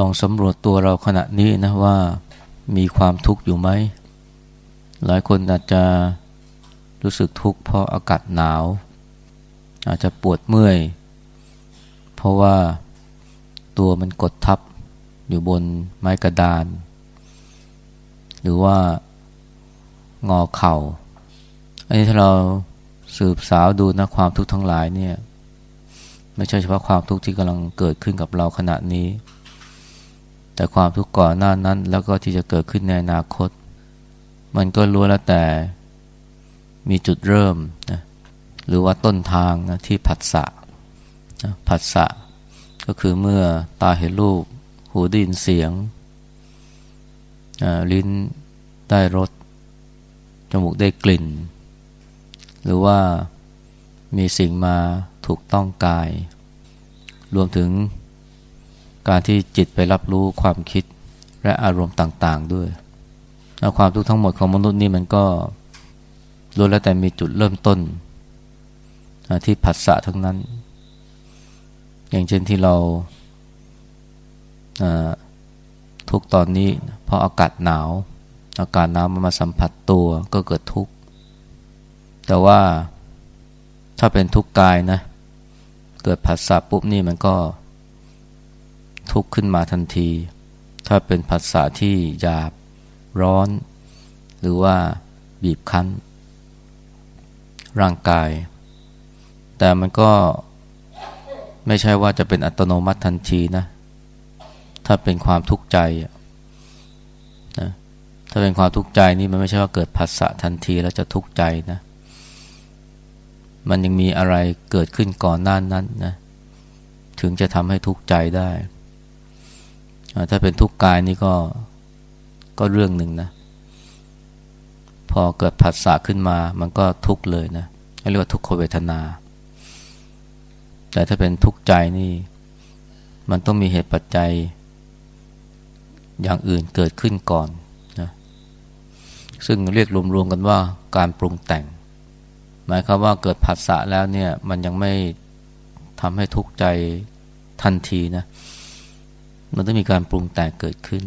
ลองสำรวจตัวเราขณะนี้นะว่ามีความทุกข์อยู่ไหม หลายคนอาจจะรู้สึกทุกข์เพราะอากาศหนาว อาจจะปวดเมื่อย เพราะว่าตัวมันกดทับอยู่บนไม้กระดาน หรือว่างอเข่า อันนี้ถ้าเราสืบสาวดูนะความทุกข์ทั้งหลายเนี่ย ไม่ใช่เฉพาะความทุกข์ที่กำลังเกิดขึ้นกับเราขณะนี้ แต่ความทุกข์ก่อนหน้านั้น แล้วก็ที่จะเกิดขึ้นในอนาคต มันก็รู้แล้วแต่มีจุดเริ่มนะหรือว่าต้นทางนะที่ผัสสะนะผัสสะก็คือเมื่อตาเห็นรูป หูได้ยินเสียง ลิ้นได้รส จมูกได้กลิ่น หรือว่ามีสิ่งมาถูกต้องกาย รวมถึง การที่จิตไปรับรู้ความคิดและอารมณ์ต่าง ๆ ด้วยความทุกข์ทั้งหมดของมนุษย์นี่มันก็ล้วนแล้วแต่มีจุดเริ่มต้น ที่ผัสสะทั้งนั้น อย่างเช่นที่เราทุกตอนนี้เพราะอากาศหนาว อากาศหนาวมันมาสัมผัสตัวก็เกิดทุกข์ แต่ว่าถ้าเป็นทุกข์กายนะ เกิดผัสสะปุ๊บนี่มันก็ ทุกข์ขึ้นมาทันที ถ้าเป็นผัสสะที่หยาบ ร้อน หรือว่าบีบคั้น ร่างกาย แต่มันก็ไม่ใช่ว่าจะเป็นอัตโนมัติทันทีนะ ถ้าเป็นความทุกข์ใจนะถ้าเป็นความทุกข์ใจนี่มันไม่ใช่ว่าเกิดผัสสะทันทีแล้วจะทุกข์ใจนะ มันยังมีอะไรเกิดขึ้นก่อนหน้านั้นนะ ถึงจะทำให้ทุกข์ใจได้ ถ้าเป็นทุกข์กายนี่ก็ก็เรื่องหนึ่งนะ พอเกิดผัสสะขึ้นมา มันก็ทุกข์เลยนะเรียกว่าทุกขเวทนา แต่ถ้าเป็นทุกข์ใจนี่ มันต้องมีเหตุปัจจัย อย่างอื่นเกิดขึ้นก่อนนะซึ่งเรียกรวมๆกันว่าการปรุงแต่ง หมายความว่าเกิดผัสสะแล้วเนี่ย มันยังไม่ทำให้ทุกข์ใจทันทีนะ มันต้องมีการปรุงแต่งเกิดขึ้น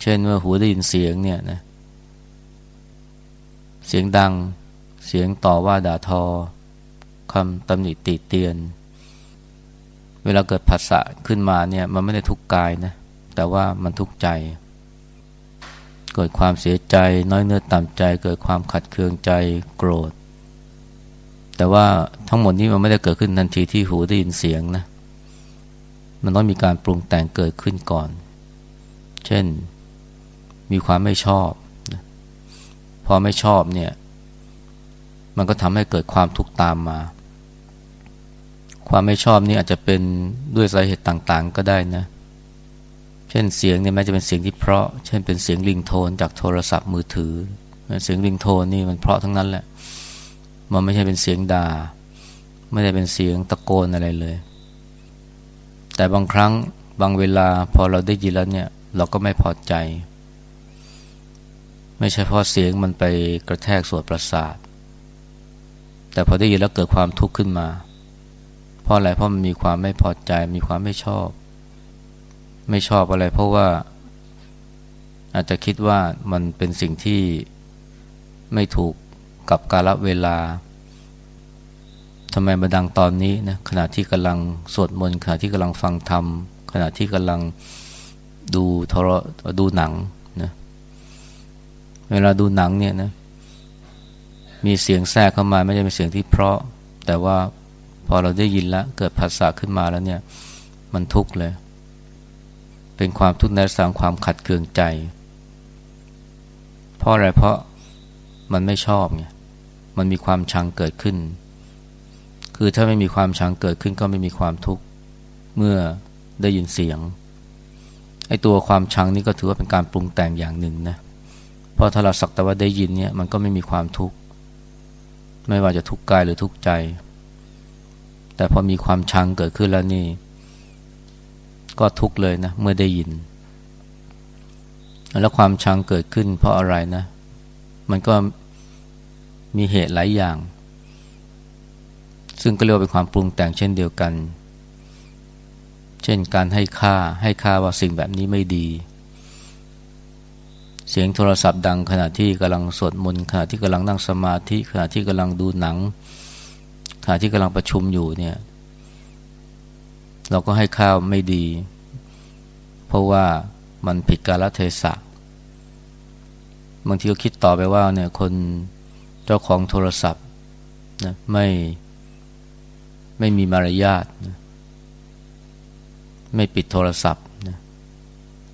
เช่นว่าหูได้ยินเสียงเนี่ยนะ เสียงดัง เสียงต่อว่าด่าทอคำตำหนิติเตียน เวลาเกิดผัสสะขึ้นมาเนี่ยมันไม่ได้ทุกกายนะ แต่ว่ามันทุกใจ เกิดความเสียใจ น้อยเนื้อต่ำใจ เกิดความขัดเคืองใจโกรธ แต่ว่าทั้งหมดนี้มันไม่ได้เกิดขึ้นทันทีที่หูได้ยินเสียงนะ มันต้องมีการปรุงแต่งเกิดขึ้นก่อน เช่น มีความไม่ชอบ พอไม่ชอบเนี่ย มันก็ทำให้เกิดความทุกข์ตามมา ความไม่ชอบนี่อาจจะเป็นด้วยสาเหตุต่างๆ ก็ได้นะ เช่นเสียงเนี่ยแม้จะเป็นเสียงที่เพราะ เช่นเป็นเสียงลิงโทนจากโทรศัพท์มือถือ เสียงลิงโทนนี่มันเพราะทั้งนั้นแหละ มันไม่ใช่เป็นเสียงด่า ไม่ได้เป็นเสียงตะโกนอะไรเลย แต่บางครั้งบางเวลาพอเราได้ยินแล้วเนี่ย เราก็ไม่พอใจ ไม่ใช่เพราะเสียงมันไปกระแทกส่วนประสาท แต่พอได้ยินแล้วเกิดความทุกข์ขึ้นมาเพราะอะไรเพราะมันมีความไม่พอใจมีความไม่ชอบ ไม่ชอบอะไร เพราะว่า อาจจะคิดว่ามันเป็นสิ่งที่ไม่ถูกกับกาลเวลา ทำไมมาดังตอนนี้นะขณะที่กำลังสวดมนต์ขณะที่กำลังฟังธรรม ขณะที่กำลังดูโทรดูหนังนะเวลาดูหนังเนี่ยนะมีเสียงแทรกเข้ามาไม่ใช่เป็นเสียงที่เพราะ แต่ว่าพอเราได้ยินแล้วเกิดภาษาขึ้นมาแล้วเนี่ย มันทุกข์เลย เป็นความทุกข์ในสางความขัดเคืองใจเพราะอะไรเพราะมันไม่ชอบไงมันมีความชังเกิดขึ้น คือถ้าไม่มีความชังเกิดขึ้นก็ไม่มีความทุกข์เมื่อได้ยินเสียงไอ้ตัวความชังนี่ก็ถือว่าเป็นการปรุงแต่งอย่างหนึ่งนะเพราะถ้าเราสักแต่ว่าได้ยินเนี่ยมันก็ไม่มีความทุกข์ไม่ว่าจะทุกข์กายหรือทุกข์ใจ แต่พอมีความชังเกิดขึ้นแล้วนี่ ก็ทุกข์เลยนะเมื่อได้ยิน แล้วความชังเกิดขึ้นเพราะอะไรนะ มันก็มีเหตุหลายอย่าง ซึ่งก็เรียกว่าเป็นความปรุงแต่งเช่นเดียวกัน เช่นการให้ค่าให้ค่าว่าสิ่งแบบนี้ไม่ดี เสียงโทรศัพท์ดังขณะที่กำลังสวดมนต์ขณะที่กำลังนั่งสมาธิขณะที่กำลังดูหนัง ขณะที่กำลังประชุมอยู่เนี่ยเราก็ให้ค่าไม่ดี เพราะว่ามันผิดกาลเทศะบางทีก็คิดต่อไปว่าเนี่ยคนเจ้าของโทรศัพท์นะไม่ ไม่มีมารยาทนะไม่ปิดโทรศัพท์นะ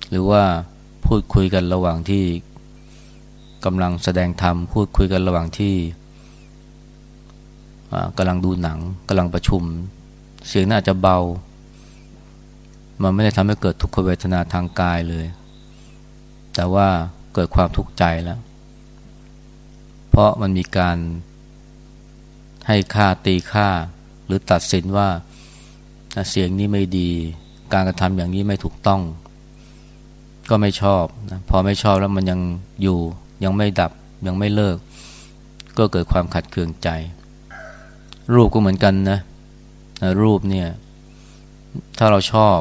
หรือว่าพูดคุยกันระหว่างที่กำลังแสดงธรรมพูดคุยกันระหว่างที่กำลังดูหนังกำลังประชุม เสียงน่าจะเบา มันไม่ได้ทำให้เกิดทุกขเวทนาทางกายเลย แต่ว่าเกิดความทุกข์ใจแล้ว เพราะมันมีการให้ค่าตีค่า หรือตัดสินว่าเสียงนี้ไม่ดี การกระทำอย่างนี้ไม่ถูกต้อง ก็ไม่ชอบนะพอไม่ชอบแล้วมันยังอยู่ยังไม่ดับยังไม่เลิก ก็เกิดความขัดเคืองใจ รูปก็เหมือนกันนะรูปเนี่ย ถ้าเราชอบ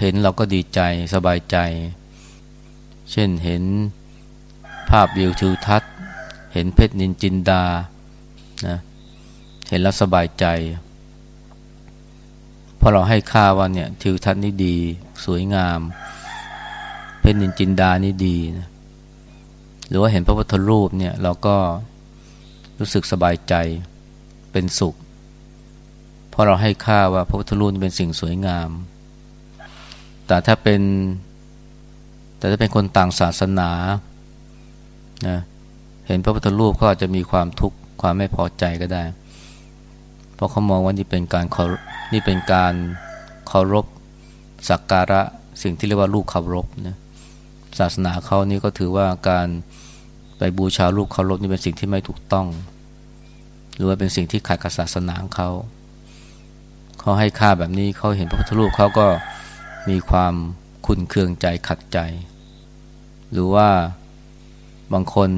เห็นเราก็ดีใจสบายใจ เช่นเห็นภาพวิวทิวทัศน์ เห็นเพชรนินจินดานะเห็นแล้วสบายใจ พอเราให้ค่าว่าเนี่ยทิวทัศน์นี่ดี สวยงาม เพชรนินจินดานี่ดีนะหรือว่าเห็นพระพุทธรูปเนี่ยเราก็รู้สึกสบายใจเป็นสุขเพราะเราให้ค่าว่าพระพุทธรูปเป็นสิ่งสวยงาม แต่ถ้าเป็น แต่ถ้าเป็นคนต่างศาสนานะเห็นพระพุทธรูปเขาอาจจะมีความทุกข์ความไม่พอใจก็ได้ เพราะเขามองว่านี่เป็นการนี่เป็นการเคารพสักการะสิ่งที่เรียกว่าลูกเคารพนะศาสนาเขานี่ก็ถือว่าการไปบูชาลูกเคารพนี่เป็นสิ่งที่ไม่ถูกต้อง หรือว่าเป็นสิ่งที่ขัดกับศาสนาเขาเขาให้ค่าแบบนี้เขาเห็นพระพุทธรูปเขาก็มีความขุนเคืองใจขัดใจ หรือว่าบางคน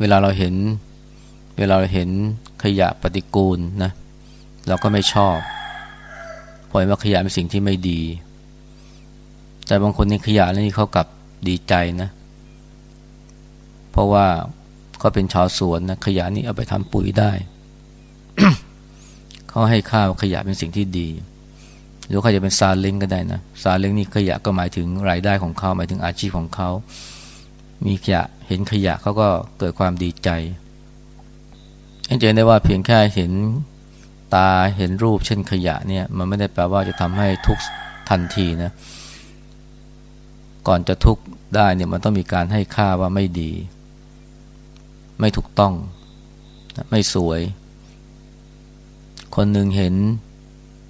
เวลาเราเห็น เวลาเราเห็น ขยะปฏิกูลนะเราก็ไม่ชอบปล่อยว่าขยะเป็นสิ่งที่ไม่ดี แต่บางคนในขยะนี่เขากลับดีใจนะ เพราะว่าเขาเป็นชาวสวนนะขยะนี่เอาไปทำปุ๋ยได้ เขาให้ค่าวขยะเป็นสิ่งที่ดี หรือเขาจะเป็นซาเล้งก็ได้นะซาเล้งนี่ขยะก็หมายถึงรายได้ของเขาหมายถึงอาชีพของเขา มีขยะเห็นขยะเขาก็เกิดความดีใจ เห็นใจได้ว่าเพียงแค่เห็นตาเห็นรูปเช่นขยะเนี่ยมันไม่ได้แปลว่าจะทำให้ทุกทันทีนะ ก่อนจะทุกข์ได้เนี่ยมันต้องมีการให้ค่าว่าไม่ดี ไม่ถูกต้อง ไม่สวย คนหนึ่งเห็น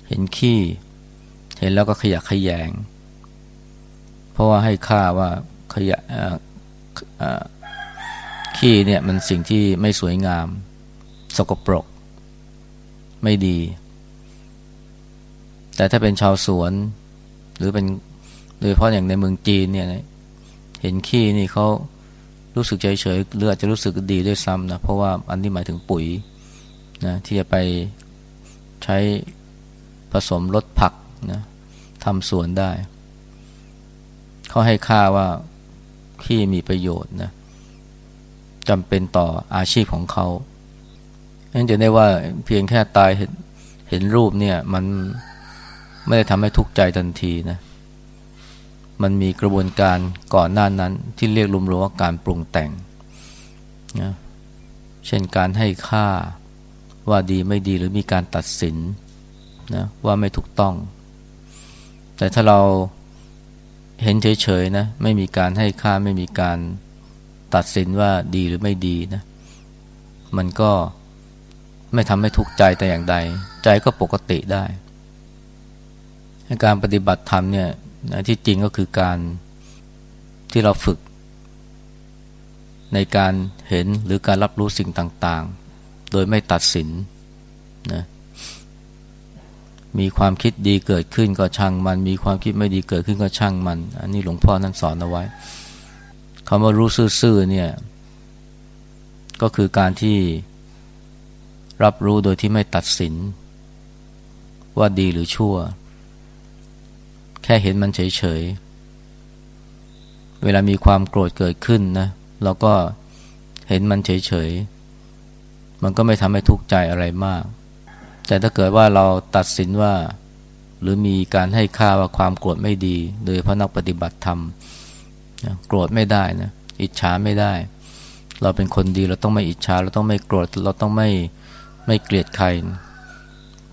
เห็นขี้ เห็นแล้วก็ขยะขยง เพราะว่าให้ค่าว่าขยะขี้เนี่ยมันสิ่งที่ไม่สวยงาม สกปรก ไม่ดี แต่ถ้าเป็นชาวสวน หรือเป็นโดยเฉพาะอย่างในเมืองจีนเนี่ยเห็นขี้นี่เขารู้สึกเฉยเฉยหรืออาจจะรู้สึกดีด้วยซ้ำนะเพราะว่าอันนี้หมายถึงปุ๋ยนะที่จะไปใช้ผสมลดผักนะทำสวนได้ เขาให้ค่าว่าที่มีประโยชน์นะจำเป็นต่ออาชีพของเขา นั่นจะได้ว่าเพียงแค่ตายเห็นเห็นรูปเนี่ย มันไม่ได้ทำให้ทุกข์ใจทันทีนะ มันมีกระบวนการก่อนหน้านั้นที่เรียกรวมๆว่าการปรุงแต่งนะเช่นการให้ค่าว่าดีไม่ดีหรือมีการตัดสินนะว่าไม่ถูกต้อง แต่ถ้าเราเห็นเฉยๆนะไม่มีการให้ค่าไม่มีการตัดสินว่าดีหรือไม่ดีนะ มันก็ ไม่ทำให้ทุกข์ใจแต่อย่างใด ใจก็ปกติได้ การปฏิบัติธรรมเนี่ยที่จริงก็คือการที่เราฝึก ในการเห็นหรือการรับรู้สิ่งต่างๆ โดยไม่ตัดสินนะมีความคิดดีเกิดขึ้นก็ช่างมัน มีความคิดไม่ดีเกิดขึ้นก็ช่างมัน อันนี้หลวงพ่อท่านสอนเอาไว้คำว่ารู้ซื่อๆเนี่ย ก็คือการที่ รับรู้โดยที่ไม่ตัดสิน ว่าดีหรือชั่ว แค่เห็นมันเฉยๆ เวลามีความโกรธเกิดขึ้นนะเราก็เห็นมันเฉยๆ มันก็ไม่ทำให้ทุกข์ใจอะไรมาก แต่ถ้าเกิดว่าเราตัดสินว่า หรือมีการให้ค่าว่าความโกรธไม่ดี โดยพระนักปฏิบัติธรรมโกรธไม่ได้นะอิจฉาไม่ได้ เราเป็นคนดีเราต้องไม่อิจฉาเราต้องไม่โกรธเราต้องไม่ ไม่เกลียดใคร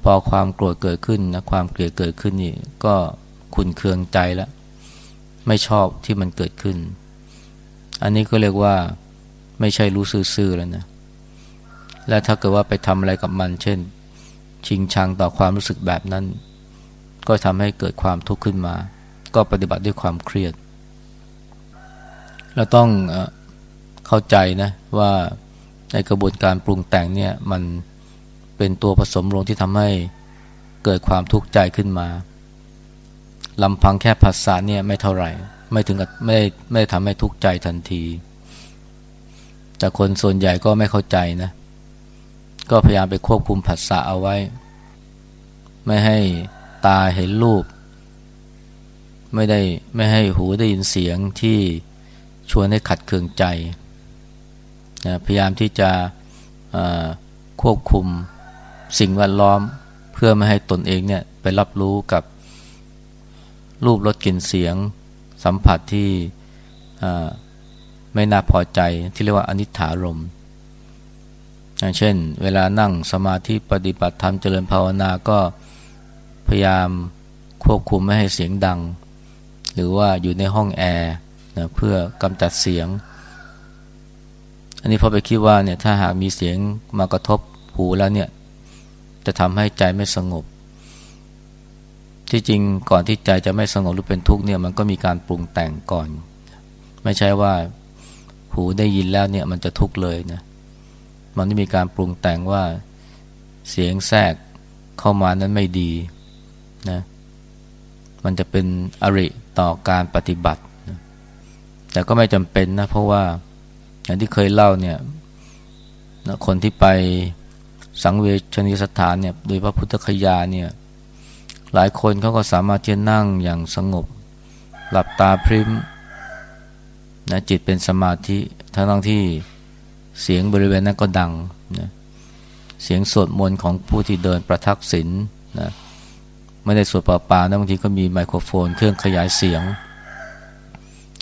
พอความโกรธเกิดขึ้นนะความเกลียดเกิดขึ้นนี่ก็ขุนเคืองใจแล้วไม่ชอบที่มันเกิดขึ้น อันนี้ก็เรียกว่าไม่ใช่รู้ซื่อๆแล้วนะและถ้าเกิดว่าไปทำอะไรกับมัน เช่น ชิงชังต่อความรู้สึกแบบนั้น ก็ทำให้เกิดความทุกข์ขึ้นมา ก็ปฏิบัติด้วยความเครียด เราต้องเข้าใจนะว่าในกระบวนการปรุงแต่งเนี่ยมัน เป็นตัวผสมลงที่ทำให้เกิดความทุกข์ใจขึ้นมาลำพังแค่ภาษาเนี่ยไม่เท่าไหร่ ไม่ถึงกับไม่ไม่ทำให้ทุกข์ใจทันที แต่คนส่วนใหญ่ก็ไม่เข้าใจนะ ก็พยายามไปควบคุมภาษาเอาไว้ ไม่ให้ตาเห็นรูป ไม่ได้ไม่ให้หูได้ยินเสียงที่ชวนให้ขัดเคืองใจนะพยายามที่จะควบคุม สิ่งแวดล้อมเพื่อไม่ให้ตนเองเนี่ยไปรับรู้กับรูปรสกลิ่นเสียง สัมผัสที่ไม่น่าพอใจที่เรียกว่าอนิถารมอย่างเช่น เวลานั่งสมาธิปฏิบัติธรรมเจริญภาวนาก็พยายามควบคุมไม่ให้เสียงดัง หรือว่าอยู่ในห้องแอร์นะเพื่อกำจัดเสียง อันนี้พอไปคิดว่าเนี่ยถ้าหากมีเสียงมากระทบหูแล้วเนี่ย จะทำให้ใจไม่สงบ ที่จริงก่อนที่ใจจะไม่สงบหรือเป็นทุกข์เนี่ยมันก็มีการปรุงแต่งก่อน ไม่ใช่ว่าหูได้ยินแล้วเนี่ยมันจะทุกข์เลยนะมันต้องมีการปรุงแต่งว่าเสียงแทรกเข้ามานั้นไม่ดีนะมันจะเป็นอริต่อการปฏิบัตินะแต่ก็ไม่จำเป็นนะเพราะว่าอย่างที่เคยเล่าเนี่ยคนที่ไป สังเวชนีสถานเนี่ยโดยพระพุทธคยาเนี่ยหลายคนเขาก็สามารถที่จะนั่งอย่างสงบ หลับตาพริมนะจิตเป็นสมาธิทั้งทั้งที่เสียงบริเวณนั้นก็ดังนะเสียงสวดมนต์ของผู้ที่เดินประทักษิณนะไม่ได้สวดเปล่าๆนะบางทีก็มีไมโครโฟน เครื่องขยายเสียง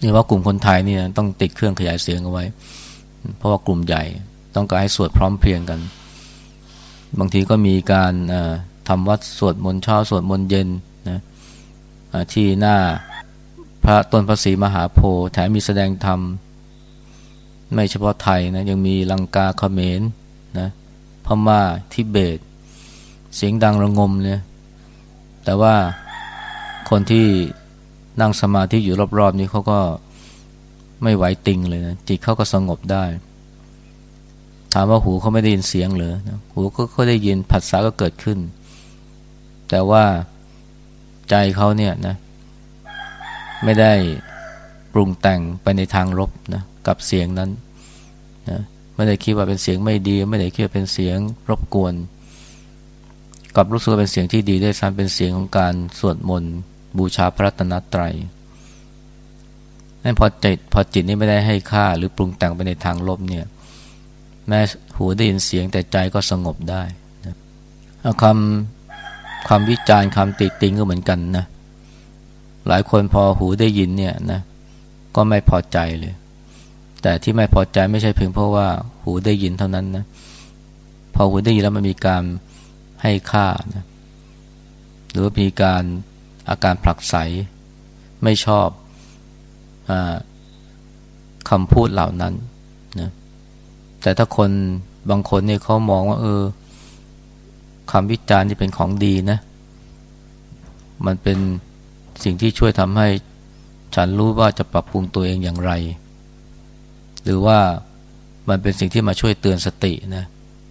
นี่ว่ากลุ่มคนไทยนี่ต้องติดเครื่องขยายเสียงเอาไว้ เพราะว่ากลุ่มใหญ่ต้องการให้สวดพร้อมเพรียงกัน บางทีก็มีการทำวัดสวดมนต์เช้าสวดมนต์เย็นนะที่หน้าพระต้นพระศรีมหาโพธิ์แถมมีแสดงธรรม ไม่เฉพาะไทยนะยังมีลังกาเขมรนะพม่าทิเบต เสียงดังระงมเนี่ยแต่ว่าคนที่นั่งสมาธิอยู่รอบๆนี้เขาก็ไม่ไหวติงเลยนะจิตเขาก็สงบได้ ถามว่าหูเขาไม่ได้ยินเสียงเหรอหูก็ได้ยินผัสสะก็เกิดขึ้น แต่ว่าใจเขาเนี่ยนะ ไม่ได้ปรุงแต่งไปในทางลบนะกับเสียงนั้นนะไม่ได้คิดว่าเป็นเสียงไม่ดี ไม่ได้คิดว่าเป็นเสียงรบกวน กับรู้สึกเป็นเสียงที่ดีด้วยซ้ำเป็นเสียงของการสวดมนต์บูชาพระตนตรัยนั่นพอจิตพอจิตนี่ไม่ได้ให้ค่าหรือปรุงแต่งไปในทางลบเนี่ย แม้หูได้ยินเสียงแต่ใจก็สงบได้นะคำคำวิจารณ์คำติติงก็เหมือนกันนะ หลายคนพอหูได้ยินเนี่ยนะก็ไม่พอใจเลย แต่ที่ไม่พอใจไม่ใช่เพียงเพราะว่าหูได้ยินเท่านั้นนะ พอหูได้ยินแล้วมันมีการให้ค่านะหรือมีการอาการผลักไสไม่ชอบอคำพูดเหล่านั้น แต่ถ้าคนบางคนเนี่ยเขามองว่า เออคำวิจารณ์ที่เป็นของดีนะ มันเป็นสิ่งที่ช่วยทำให้ฉันรู้ว่าจะปรับปรุงตัวเองอย่างไร หรือว่ามันเป็นสิ่งที่มาช่วยเตือนสตินะ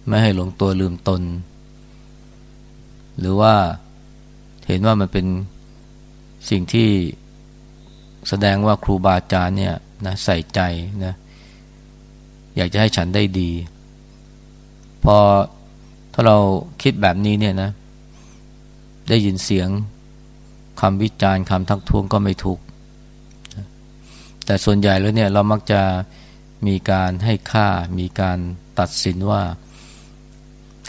ไม่ให้หลงตัวลืมตน หรือว่าเห็นว่ามันเป็นสิ่งที่แสดงว่าครูบาอาจารย์เนี่ยนะใส่ใจนะ อยากจะให้ฉันได้ดี พอถ้าเราคิดแบบนี้เนี่ยนะ ได้ยินเสียงคำวิจารณ์คำทักท้วงก็ไม่ทุกข์แต่ส่วนใหญ่แล้วเนี่ยเรามักจะมีการให้ค่า มีการตัดสินว่า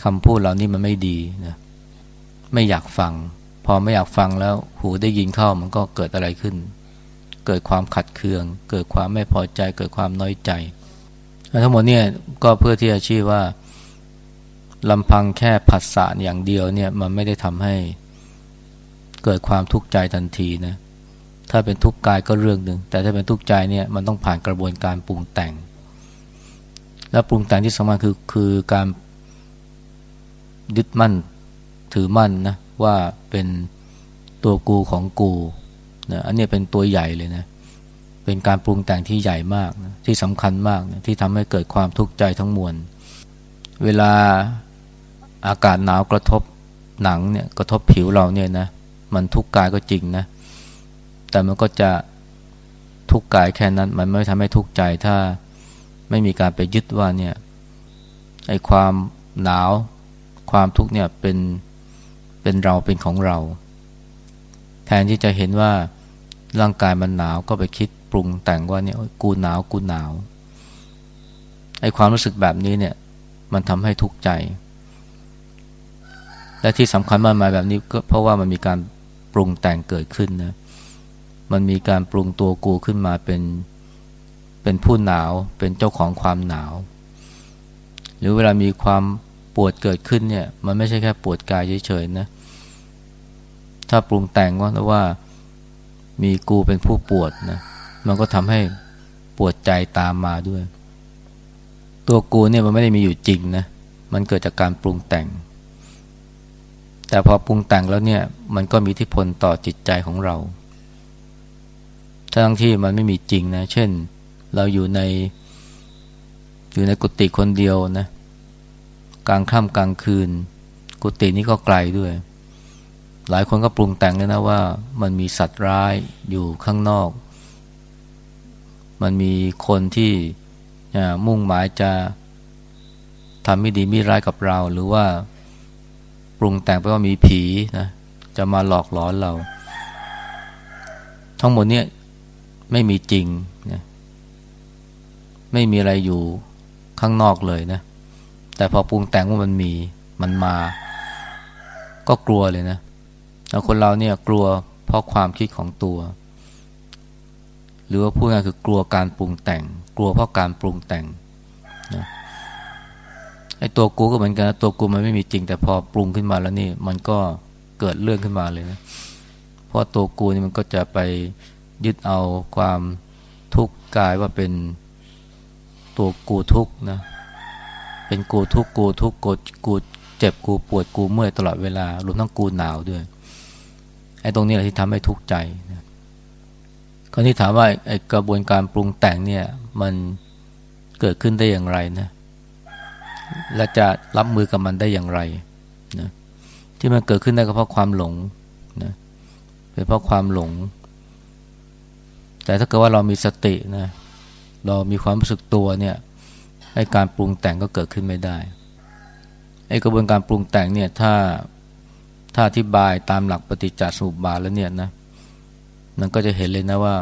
คำพูดเหล่านี้มันไม่ดีนะไม่อยากฟัง พอไม่อยากฟังแล้วหูได้ยินเข้ามันก็เกิดอะไรขึ้น เกิดความขัดเคือง เกิดความไม่พอใจ เกิดความน้อยใจ ทั้งหมดเนี่ยก็เพื่อที่จะชี้ว่าลำพังแค่ผัสสะอย่างเดียวเนี่ยมันไม่ได้ทำให้เกิดความทุกข์ใจทันทีนะถ้าเป็นทุกข์กายก็เรื่องหนึ่งแต่ถ้าเป็นทุกข์ใจเนี่ยมันต้องผ่านกระบวนการปรุงแต่ง และปรุงแต่งที่สำคัญคือคือการยึดมั่นถือมั่นนะว่าเป็นตัวกูของกูนะอันนี้เป็นตัวใหญ่เลยนะเเป็นการปรุงแต่งที่ใหญ่มากนะที่สำคัญมากนะที่ทำให้เกิดความทุกข์ใจทั้งมวล เวลาอากาศหนาวกระทบหนังเนี่ยกระทบผิวเราเนี่ยนะมันทุกข์กายก็จริงนะ แต่มันก็จะทุกข์กายแค่นั้น มันไม่ทำให้ทุกข์ใจถ้าไม่มีการไปยึดว่าเนี่ยไอ้ความหนาว ความทุกข์เนี่ยเป็นเป็นเราเป็นของเรา แทนที่จะเห็นว่าร่างกายมันหนาวก็ไปคิด รุงแต่งว่าเนี่ยกูหนาวกูหนาวไอ้ความรู้สึกแบบนี้เนี่ย มันทำให้ทุกข์ใจ และที่สำคัญมากมายแบบนี้ก็เพราะว่ามันมีการปรุงแต่งเกิดขึ้นนะมันมีการปรุงตัวกูขึ้นมาเป็นเป็นผู้หนาวเป็นเจ้าของความหนาว หรือเวลามีความปวดเกิดขึ้นเนี่ย มันไม่ใช่แค่ปวดกายเฉยๆนะถ้าปรุงแต่งว่าว่ามีกูเป็นผู้ปวดนะ มันก็ทำให้ปวดใจตามมาด้วย ตัวกูเนี่ยมันไม่ได้มีอยู่จริงนะ มันเกิดจากการปรุงแต่ง แต่พอปรุงแต่งแล้วเนี่ย มันก็มีอิทธิพลต่อจิตใจของเรา ทั้งที่มันไม่มีจริงนะ เช่น เราอยู่ใน อยู่ในกุฏิคนเดียวนะ กลางค่ำกลางคืน กุฏินี้ก็ไกลด้วยหลายคนก็ปรุงแต่งเลยนะว่ามันมีสัตว์ร้ายอยู่ข้างนอก มันมีคนที่มุ่งหมายจะทำไม่ดีไม่ร้ายกับเรา หรือว่าปรุงแต่งไปว่ามีผีนะจะมาหลอกหลอนเรา ทั้งหมดเนี่ยไม่มีจริงนะไม่มีอะไรอยู่ข้างนอกเลยนะ แต่พอปรุงแต่งว่ามันมีมันมา ก็กลัวเลยนะแล้วคนเราเนี่ยกลัวเพราะความคิดของตัว หรือว่าพูดง่ายคือกลัวการปรุงแต่ง กลัวเพราะการปรุงแต่งนะไอ้ตัวกูก็เหมือนกันนะตัวกูมันไม่มีจริง แต่พอปรุงขึ้นมาแล้วนี่ มันก็เกิดเรื่องขึ้นมาเลยนะเพราะตัวกูนี่มันก็จะไปยึดเอาความทุกข์กายว่าเป็นตัวกูทุกข์นะเป็นกูทุกข์กูทุกข์กูกูเจ็บกูปวดกูเมื่อยตลอดเวลารวมทั้งกูหนาวด้วยไอ้ตรงนี้แหละที่ทำให้ทุกข์ใจนะ คราวนี้ถามว่าไอ้กระบวนการปรุงแต่งเนี่ยมันเกิดขึ้นได้อย่างไรนะและจะรับมือกับมันได้อย่างไรนะที่มันเกิดขึ้นได้ก็เพราะความหลงนะเป็นเพราะความหลง แต่ถ้าเกิดว่าเรามีสตินะเรามีความรู้สึกตัวเนี่ยไอ้การปรุงแต่งก็เกิดขึ้นไม่ได้ไอ้กระบวนการปรุงแต่งเนี่ยถ้าถ้าอธิบายตามหลักปฏิจจสมุปบาทแล้วเนี่ยนะ มันก็จะเห็นเลยนะว่า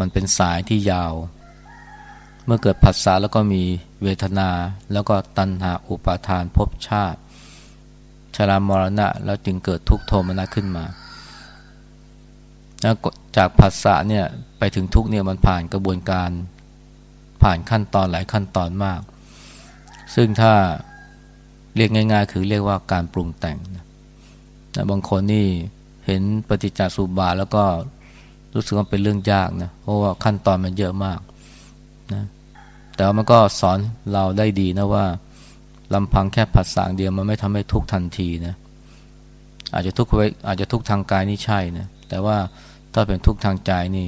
มันเป็นสายที่ยาว เมื่อเกิดผัสสะแล้วก็มีเวทนา แล้วก็ตัณหาอุปาทานภพชาติ ชรามรณะ แล้วจึงเกิดทุกโทมนัสขึ้นมาจากภาษาเนี่ยไปถึงทุกเนี่ยมันผ่านกระบวนการผ่านขั้นตอนหลายขั้นตอนมาก ซึ่งถ้าเรียกง่าย ๆ คือเรียกว่าการปรุงแต่งนะบางคนนี่เห็นปฏิจจสุบาแล้วก็ รู้สึกว่าเป็นเรื่องยากนะเพราะว่าขั้นตอนมันเยอะมากนะแต่ว่ามันก็สอนเราได้ดีนะว่าลำพังแค่ผัดสสะเดียวมันไม่ทำให้ทุกทันทีนะอาจจะทุกไว้อาจจะทุกทางกายนี่ใช่นะแต่ว่าถ้าเป็นทุกทางใจนี่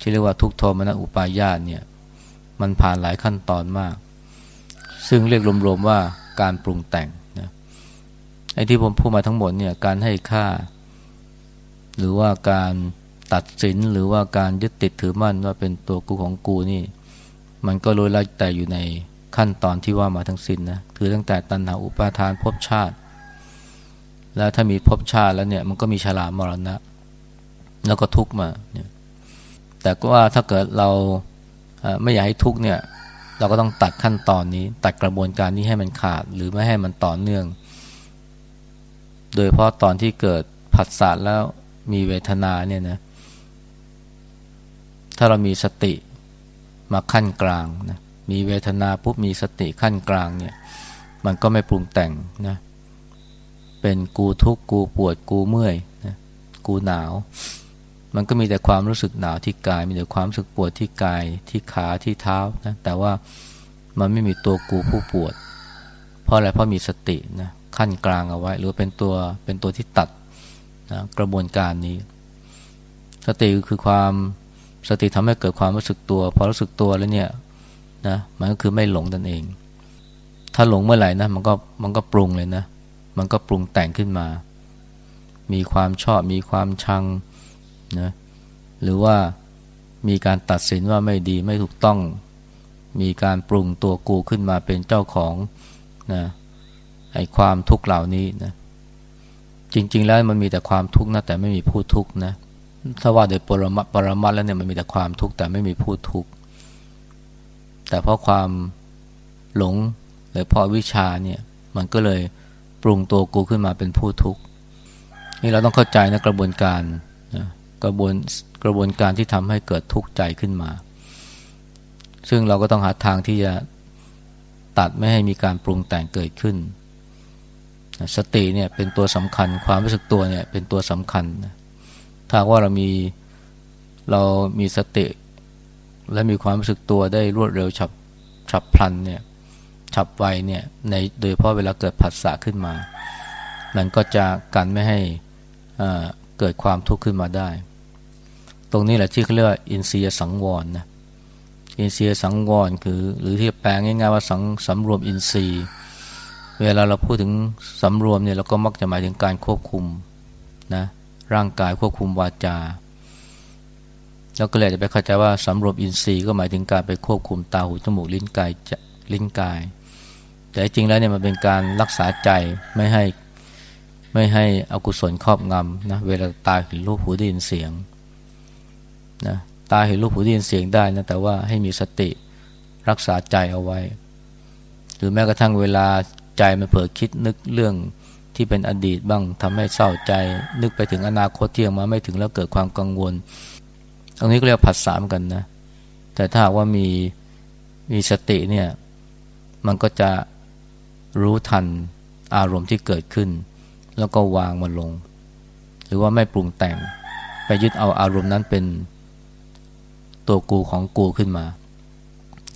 ที่เรียกว่าทุกโทมนะอุปายาตเนี่ยมันผ่านหลายขั้นตอนมาก ซึ่งเรียกรวมๆว่าการปรุงแต่งนะไอ้ที่ผมพูดมาทั้งหมดเนี่ยการให้ค่า หรือว่าการ ตัดสินหรือว่าการยึดติดถือมั่นว่าเป็นตัวกูของกูนี่ มันก็รู้แล้วแต่อยู่ในขั้นตอนที่ว่ามาทั้งสิ้นนะคือตั้งแต่ตัณหาอุปาทานภพชาติ แล้วถ้ามีภพชาติแล้วเนี่ยมันก็มีชรามรณะ แล้วก็ทุกข์มาเนี่ยแต่ก็ว่าถ้าเกิดเราไม่อยากให้ทุกข์เนี่ยเราก็ต้องตัดขั้นตอนนี้ ตัดกระบวนการนี้ให้มันขาด หรือไม่ให้มันต่อเนื่อง โดยเพราะตอนที่เกิดผัสสะแล้วมีเวทนาเนี่ยนะ ถ้าเรามีสติมาขั้นกลางนะมีเวทนาปุ๊บมีสติขั้นกลางเนี่ยมันก็ไม่ปรุงแต่งนะเป็นกูทุกข์กูปวดกูเมื่อยนะกูหนาว มันก็มีแต่ความรู้สึกหนาวที่กาย มีแต่ความรู้สึกปวดที่กายที่ขาที่เท้านะแต่ว่ามันไม่มีตัวกูผู้ปวด เพราะอะไรเพราะมีสตินะขั้นกลางเอาไว้ หรือเป็นตัวเป็นตัวที่ตัดนะกระบวนการนี้ สติคือความ สติทำให้เกิดความรู้สึกตัว พอรู้สึกตัวแล้วเนี่ยนะมันก็คือไม่หลงตันเอง ถ้าหลงเมื่อไหร่นะมันก็มันก็ปรุงเลยนะ มันก็ปรุงแต่งขึ้นมา มีความชอบมีความชังนะหรือว่ามีการตัดสินว่าไม่ดีไม่ถูกต้อง มีการปรุงตัวกูขึ้นมาเป็นเจ้าของนะไอความทุกข์เหล่านี้นะจริง ๆ แล้วมันมีแต่ความทุกข์นะแต่ไม่มีผู้ทุกข์นะ ถ้าว่าโดยปรมัตปรมัตแล้วเนี่ยมันมีแต่ความทุกข์แต่ไม่มีผู้ทุกข์แต่เพราะความหลงหรือเพราะวิชาเนี่ยมันก็เลยปรุงตัวกูขึ้นมาเป็นผู้ทุกข์นี่เราต้องเข้าใจนะกระบวนการนะกระบวนกระบวนการที่ทำให้เกิดทุกข์ใจขึ้นมา ซึ่งเราก็ต้องหาทางที่จะตัดไม่ให้มีการปรุงแต่งเกิดขึ้น สติเนี่ยเป็นตัวสำคัญความรู้สึกตัวเนี่ยเป็นตัวสำคัญนะ ถ้าว่าเรามีเรามีสติ และมีความรู้สึกตัวได้รวดเร็วฉับฉับพลันเนี่ยฉับไวเนี่ยในโดยเพราะเวลาเกิดผัสสะขึ้นมา มันก็จะกันไม่ให้เกิดความทุกข์ขึ้นมาได้ ตรงนี้แหละที่เขาเรียกว่าอินทรียสังวรนะอินทรียสังวรคือ หรือที่แปลงง่ายๆว่าสังสำรวมอินทรีย์เวลาเราพูดถึงสำรวมเนี่ยเราก็มักจะหมายถึงการควบคุมนะ ร่างกายควบคุมวาจา แล้วก็เลยจะไปเข้าใจว่าสำรวมอินทรีย์ก็หมายถึงการไปควบคุมตาหูจมูกลิ้นกายลิ้นกาย แต่จริงแล้วเนี่ยมันเป็นการรักษาใจไม่ให้ไม่ให้อกุศลครอบงำนะเวลาตาเห็นรูปหูได้ยินเสียงนะตาเห็นรูปหูได้ยินเสียงได้นะแต่ว่าให้มีสติรักษาใจเอาไว้ หรือแม้กระทั่งเวลาใจมันเผลอคิดนึกเรื่อง ที่เป็นอดีตบ้างทำให้เศร้าใจ นึกไปถึงอนาคตที่ยังมาไม่ถึงแล้วเกิดความกังวล ตรงนี้ก็เรียกผัสสามกันนะ แต่ถ้าว่ามีมีสติเนี่ย มันก็จะรู้ทันอารมณ์ที่เกิดขึ้น แล้วก็วางมันลง หรือว่าไม่ปรุงแต่ง ไปยึดเอาอารมณ์นั้นเป็นตัวกูของกูขึ้นมา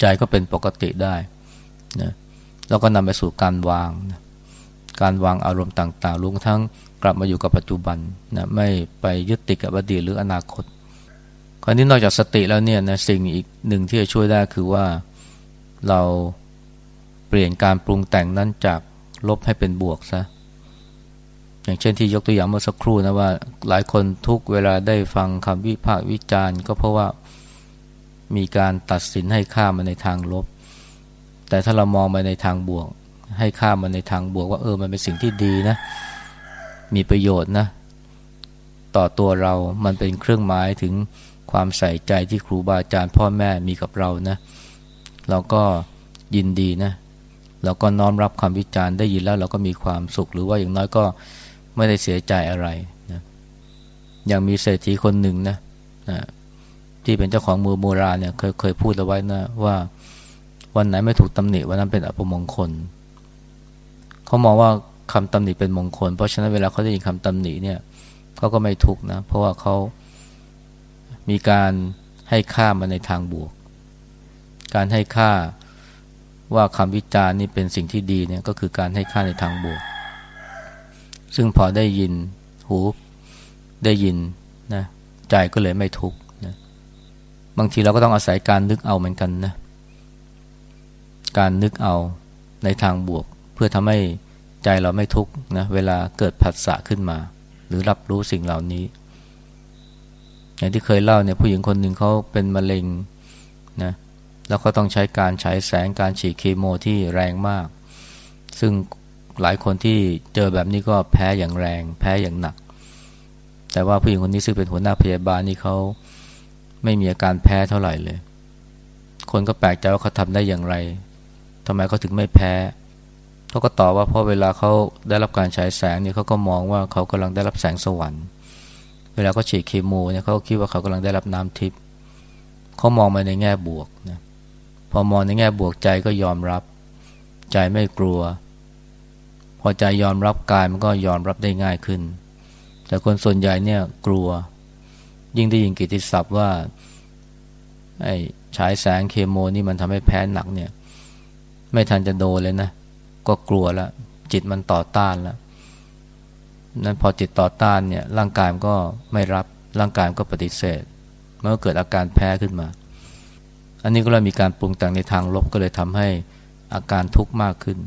ใจก็เป็นปกติได้นะแล้วก็นำไปสู่การวางนะ การวางอารมณ์ต่างๆรวมทั้งกลับมาอยู่กับปัจจุบันนะไม่ไปยึดติดกับอดีตหรืออนาคตคราวนี้นอกจากสติแล้วเนี่ยนะสิ่งอีกหนึ่งที่จะช่วยได้คือว่าเราเปลี่ยนการปรุงแต่งนั้นจากลบให้เป็นบวกซะอย่างเช่นที่ยกตัวอย่างเมื่อสักครู่นะว่าหลายคนทุกเวลาได้ฟังคำวิพากษ์วิจารณ์ ก็เพราะว่ามีการตัดสินให้ค่ามาในทางลบ แต่ถ้าเรามองไปในทางบวก ให้ค่ามันในทางบวกว่าเออมันเป็นสิ่งที่ดีนะ มีประโยชน์นะ ต่อตัวเรามันเป็นเครื่องหมายถึงความใส่ใจที่ครูบาอาจารย์พ่อแม่มีกับเรานะ เราก็ยินดีนะเราก็น้อมรับคำวิจารณ์ได้ยินแล้วเราก็มีความสุขหรือว่าอย่างน้อยก็ไม่ได้เสียใจอะไรนะอย่างมีเศรษฐีคนหนึ่งนะนะที่เป็นเจ้าของมือโบราณเนี่ยเคยเคยพูดเอาไว้นะว่าวันไหนไม่ถูกตำหนิวันนั้นเป็นอัปมงคล เขามองว่าคำตำหนิเป็นมงคล เพราะฉะนั้นเวลาเขาได้ยินคำตำหนิเนี่ยเขาก็ไม่ทุกนะ เพราะว่าเขามีการให้ค่ามาในทางบวก การให้ค่าว่าคำวิจารณ์นี่เป็นสิ่งที่ดีเนี่ยก็คือการให้ค่าในทางบวก ซึ่งพอได้ยินหูได้ยินนะใจก็เลยไม่ทุกนะบางทีเราก็ต้องอาศัยการนึกเอาเหมือนกันนะการนึกเอาในทางบวก เพื่อทำให้ใจเราไม่ทุกข์นะเวลาเกิดผัสสะขึ้นมา หรือรับรู้สิ่งเหล่านี้ อย่างที่เคยเล่าเนี่ยผู้หญิงคนหนึ่งเขาเป็นมะเร็งนะแล้วก็ต้องใช้การฉายแสงการฉีดเคมีที่แรงมาก ซึ่งหลายคนที่เจอแบบนี้ก็แพ้อย่างแรง แพ้อย่างหนัก แต่ว่าผู้หญิงคนนี้ซึ่งเป็นหัวหน้าพยาบาลนี่เขาไม่มีอาการแพ้เท่าไหร่เลย คนก็แปลกใจว่าเขาทำได้อย่างไรทำไมเขาถึงไม่แพ้ เขาก็ตอบว่าพราะเวลาเขาได้รับการฉายแสงเนี่ยเขาก็มองว่าเขากำลังได้รับแสงสวรรค์ เวลาเขาฉีดเคมีเนี่ยเขาคิดว่าเขากำลังได้รับน้ำทิพย์เขามองมาในแง่บวกนะพอมองในแง่บวกใจก็ยอมรับ ใจไม่กลัว พอใจยอมรับกายมันก็ยอมรับได้ง่ายขึ้น แต่คนส่วนใหญ่เนี่ยกลัว ยิ่งได้ยินกิติศัพท์ว่าไอ้ฉายแสงเคมนี่มันทำให้แพ้หนักเนี่ย ไม่ทันจะโดนเลยนะ ก็กลัวแล้วจิตมันต่อต้านแล้วนั้นพอจิตต่อต้านเนี่ยร่างกายมันก็ไม่รับร่างกายมันก็ปฏิเสธมันก็เกิดอาการแพ้ขึ้นมา อันนี้ก็เลยมีการปรุงแต่งในทางลบก็เลยทำให้อาการทุกข์มากขึ้น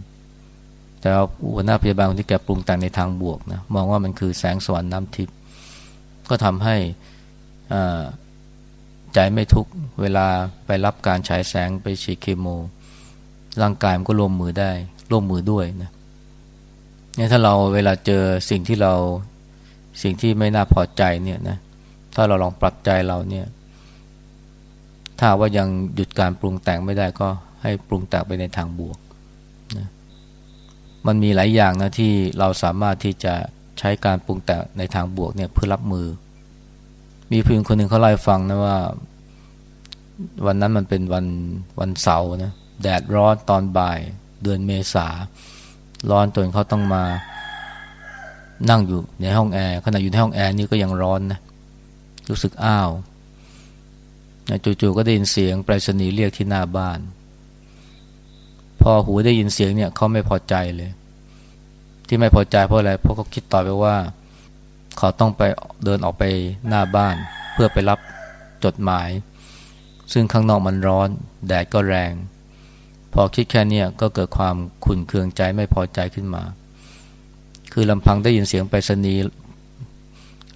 แต่หัวหน้าพยาบาลคนที่แกปรุงแต่งในทางบวกนะมองว่ามันคือแสงสว่างน้ำทิพย์ก็ทำให้ใจไม่ทุกเวลาไปรับการฉายแสงไปฉีดเคมีร่างกายมันก็รวมมือได้ ร่วมมือด้วยนะเนี่ยถ้าเราเวลาเจอสิ่งที่เราสิ่งที่ไม่น่าพอใจเนี่ยนะถ้าเราลองปรับใจเราเนี่ยถ้าว่ายังหยุดการปรุงแต่งไม่ได้ก็ให้ปรุงแต่งไปในทางบวกนะมันมีหลายอย่างนะที่เราสามารถที่จะใช้การปรุงแต่งในทางบวกเนี่ยเพื่อรับมือ มีผู้หญิงคนหนึ่งเขาเล่าให้ฟังนะว่า วันนั้นมันเป็นวันวันเสาร์นะแดดร้อนตอนบ่าย เดือนเมษาร้อนจนเขาต้องมานั่งอยู่ในห้องแอร์ขณะอยู่ในห้องแอร์นี่ก็ยังร้อนนะรู้สึกอ้าวจู่ๆก็ได้ยินเสียงไปรษณีย์เรียกที่หน้าบ้าน พอหูได้ยินเสียงเนี่ยเขาไม่พอใจเลย ที่ไม่พอใจเพราะอะไรเพราะเขาคิดต่อไปว่า เขาต้องไปเดินออกไปหน้าบ้าน เพื่อไปรับจดหมาย ซึ่งข้างนอกมันร้อน แดดก็แรง พอคิดแค่นี้ก็เกิดความขุ่นเคืองใจไม่พอใจขึ้นมา คือลำพังได้ยินเสียงไปรษณีย์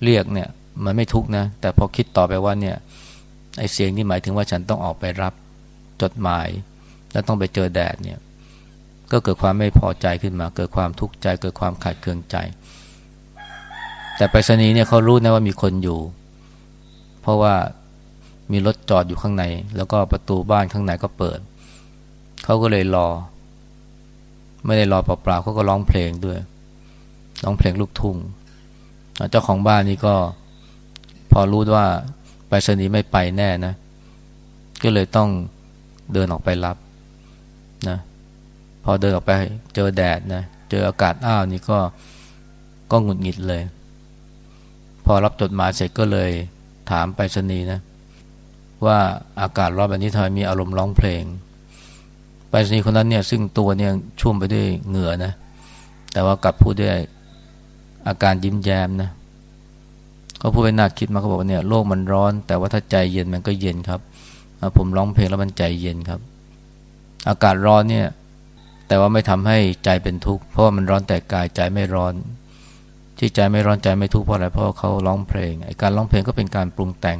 เรียกเนี่ยมันไม่ทุกนะ แต่พอคิดต่อไปว่าเนี่ยไอเสียงนี่หมายถึงว่าฉันต้องออกไปรับจดหมาย แล้วต้องไปเจอแดดเนี่ยก็เกิดความไม่พอใจขึ้นมา เกิดความทุกข์ใจ เกิดความขัดเคืองใจ แต่ไปรษณีย์เนี่ยเขารู้นะว่ามีคนอยู่ เพราะว่ามีรถจอดอยู่ข้างใน แล้วก็ประตูบ้านข้างในก็เปิด เขาก็เลยรอ ไม่ได้รอเปล่าๆเขาก็ร้องเพลงด้วยร้องเพลงลูกทุ่งเจ้าของบ้านนี่ก็พอรู้ว่าไปรษณีไม่ไปแน่นะ ก็เลยต้องเดินออกไปรับนะ พอเดินออกไปเจอแดดนะเจออากาศอ้าวนี่ก็ก็หงุดหงิดเลย พอรับจดหมายเสร็จก็เลยถามไปรษณีนะ ว่าอากาศร้อนแบบนี้ทำไมมีอารมณ์ร้องเพลง ไปรษณีย์คนนั้นเนี่ยซึ่งตัวเนี่ยชุ่มไปด้วยเหงื่อนะ แต่ว่ากลับพูดด้วยอาการยิ้มแย้มนะเขาพูดไปน่าคิดมากเขาบอกว่าเนี่ยโลกมันร้อน แต่ว่าถ้าใจเย็นมันก็เย็นครับผมร้องเพลงแล้วมันใจเย็นครับ อากาศร้อนเนี่ย แต่ว่าไม่ทำให้ใจเป็นทุกข์เพราะว่ามันร้อนแต่กายใจไม่ร้อน ที่ใจไม่ร้อนใจไม่ทุกข์เพราะอะไรเพราะเขาร้องเพลงไอ้การร้องเพลงก็เป็นการปรุงแต่ง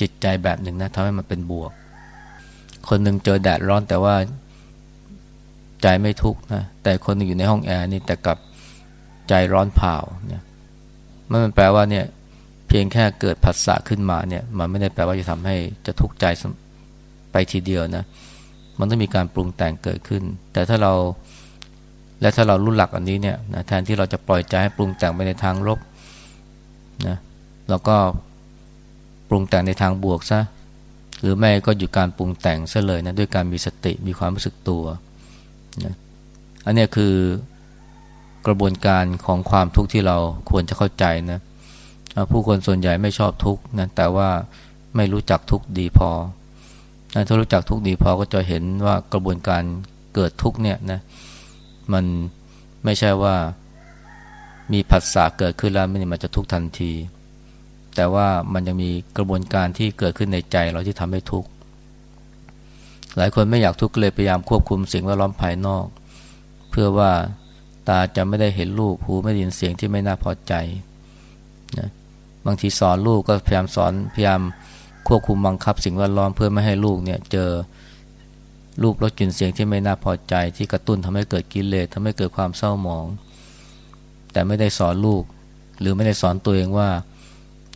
จิตใจแบบหนึ่งนะทำให้มันเป็นบวก คนหนึ่งเจอแดดร้อนแต่ว่า ใจไม่ทุกข์นะแต่คนนึ่งอยู่ในห้องแอร์นี่แต่กับใจร้อนเผาเนี่ยมันแปลว่าเนี่ยเพียงแค่เกิดผัสสะขึ้นมาเนี่ย มันไม่ได้แปลว่าจะทำให้จะทุกข์ใจไปทีเดียวนะ มันต้องมีการปรุงแต่งเกิดขึ้น แต่ถ้าเราและถ้าเรารู้หลักอันนี้เนี่ยนะแทนที่เราจะปล่อยใจให้ปรุงแต่งไปในทางลบนะเราก็ปรุงแต่งในทางบวกซะหรือไม่ก็หยุดการปรุงแต่งซะเลยนะด้วยการมีสติมีความรู้สึกตัว นะอันนี้คือกระบวนการของความทุกข์ที่เราควรจะเข้าใจนะผู้คนส่วนใหญ่ไม่ชอบทุกข์นะแต่ว่าไม่รู้จักทุกข์ดีพอถ้ารู้จักทุกข์ดีพอก็จะเห็นว่ากระบวนการเกิดทุกข์เนี่ยนะมันไม่ใช่ว่ามีผัสสะเกิดขึ้นแล้วมันจะทุกข์ทันที แต่ว่ามันยังมีกระบวนการที่เกิดขึ้นในใจเราที่ทำให้ทุกข์ หลายคนไม่อยากทุกข์เลยพยายามควบคุมสิ่งแวดล้อมภายนอก เพื่อว่าตาจะไม่ได้เห็นรูปหูไม่ได้ยินเสียงที่ไม่น่าพอใจนะบางทีสอนลูกก็พยายามสอนพยายามควบคุมบังคับสิ่งแวดล้อมเพื่อไม่ให้ลูกเนี่ยเจอรูปรสกลิ่นเสียงที่ไม่น่าพอใจ ที่กระตุ้นทำให้เกิดกิเลสทำให้เกิดความเศร้าหมอง แต่ไม่ได้สอนลูก หรือไม่ได้สอนตัวเองว่า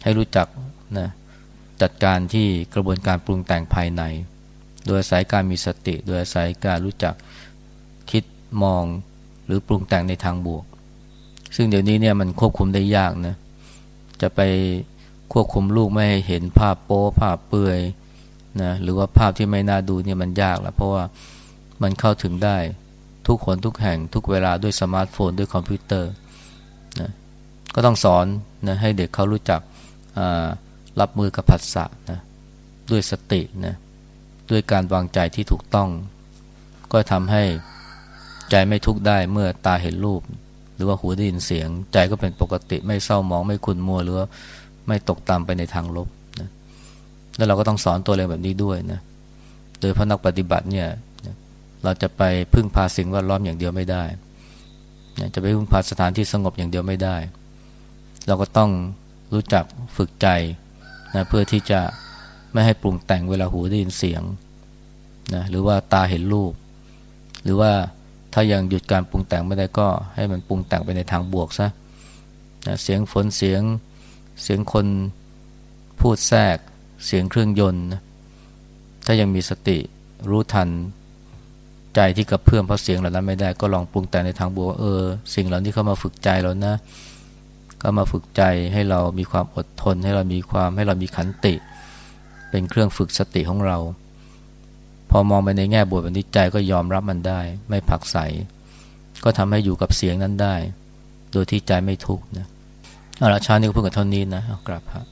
ให้รู้จักนะจัดการที่กระบวนการปรุงแต่งภายใน โดยอาศัยการมีสติ โดยอาศัยการรู้จักคิดมองหรือปรุงแต่งในทางบวก ซึ่งเดี๋ยวนี้เนี่ยมันควบคุมได้ยากนะจะไปควบคุมลูกไม่ให้เห็นภาพโป๊ภาพเปลือยนะหรือว่าภาพที่ไม่น่าดูเนี่ยมันยากแล้วเพราะว่ามันเข้าถึงได้ทุกคนทุกแห่งทุกเวลาด้วยสมาร์ทโฟนด้วยคอมพิวเตอร์นะก็ต้องสอนนะให้เด็กเขารู้จักรับมือกับผัสสะนะด้วยสตินะ ด้วยการวางใจที่ถูกต้อง ก็ทำให้ใจไม่ทุกข์ได้เมื่อตาเห็นรูป หรือว่าหูได้ยินเสียง ใจก็เป็นปกติไม่เศร้ามองไม่ขุนมัวหรือว่าไม่ตกตามไปในทางลบนะแล้วเราก็ต้องสอนตัวเองแบบนี้ด้วยนะโดยพระนักปฏิบัติเนี่ยเราจะไปพึ่งพาสิ่งแวดล้อมอย่างเดียวไม่ได้ จะไปพึ่งพาสถานที่สงบอย่างเดียวไม่ได้ เราก็ต้องรู้จักฝึกใจนะเพื่อที่จะ ไม่ให้ปรุงแต่งเวลาหูได้ยินเสียงนะหรือว่าตาเห็นรูป หรือว่าถ้ายังหยุดการปรุงแต่งไม่ได้ก็ให้มันปรุงแต่งไปในทางบวกซะนะเสียงฝนเสียงเสียงคนพูดแทรก เสียงเครื่องยนต์ ถ้ายังมีสติรู้ทันใจที่กระเพื่อมเพราะเสียงเหล่านั้นไม่ได้ก็ลองปรุงแต่งในทางบวกเออ สิ่งเหล่านี้เข้ามาฝึกใจเรานะ ก็มาฝึกใจให้เรามีความอดทน ให้เรามีความให้เรามีขันติ เป็นเครื่องฝึกสติของเรา พอมองไปในแง่บวกแบบนี้ใจก็ยอมรับมันได้ ไม่ผักใส ก็ทำให้อยู่กับเสียงนั้นได้ โดยที่ใจไม่ทุกข์นะเอาละชานี้ก็พูดกับเท่านี้นะกราบพระ